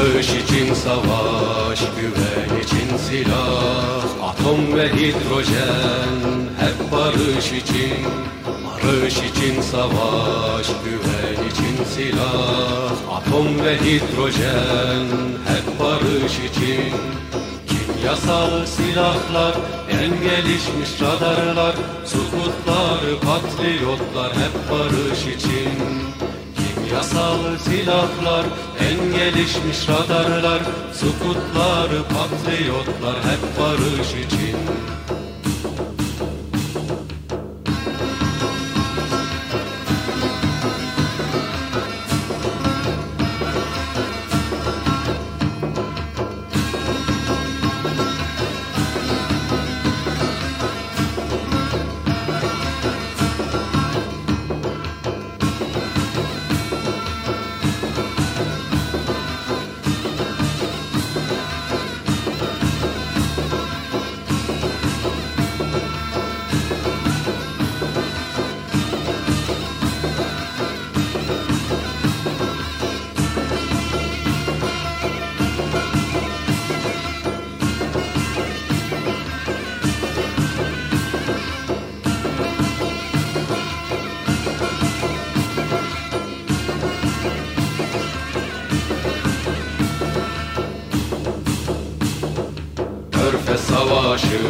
Barış için savaş, güven için silah Atom ve hidrojen hep barış için. Barış için savaş, güven için silah Atom ve hidrojen hep barış için. Kimyasal silahlar, en gelişmiş radarlar Sukutlar, patriotlar hep barış için Kimyasal silahlar, en gelişmiş radarlar Sukutlar, patriotlar hep barış için Savaşı,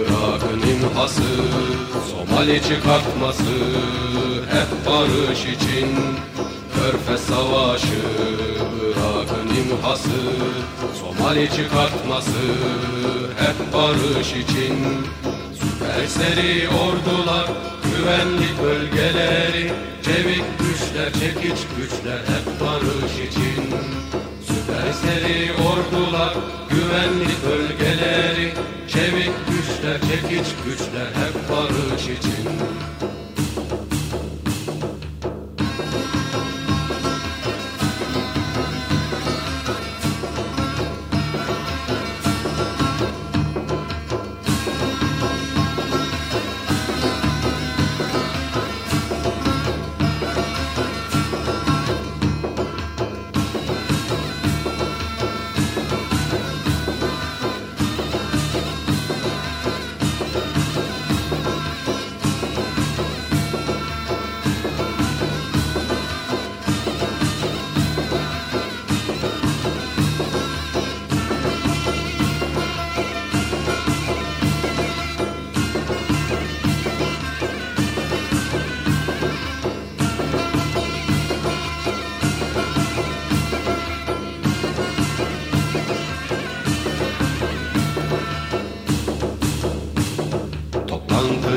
Irak'ın imhası Somali çıkartması, hep barış için Körfez Savaşı, Irak'ın imhası Somali çıkartması, hep barış için Süper seri ordular, güvenlik bölgeleri Çevik güçler, çekiç güçler, hep barış için Süper seri ordular, güvenlik bölgeleri. Çevik güçler, çekiç güçler hep barış için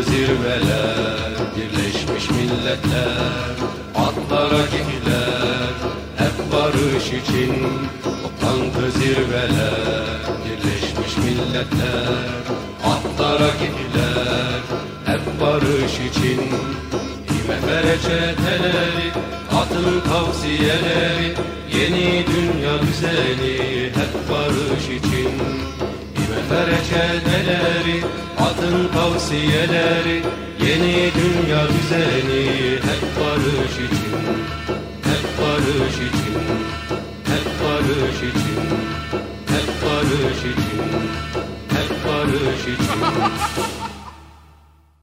zirveler, birleşmiş milletler Atlara gemiler, hep barış için Toplantı zirveler, birleşmiş milletler Atlara gemiler, hep barış için IMF reçeteleri, atın tavsiyeleri Yeni dünya düzeni, hep barış için IMF reçeteleri, atın tavsiyeleri Yeni dünya düzeni hep barış için Hep barış için Hep barış için Hep barış için Hep barış için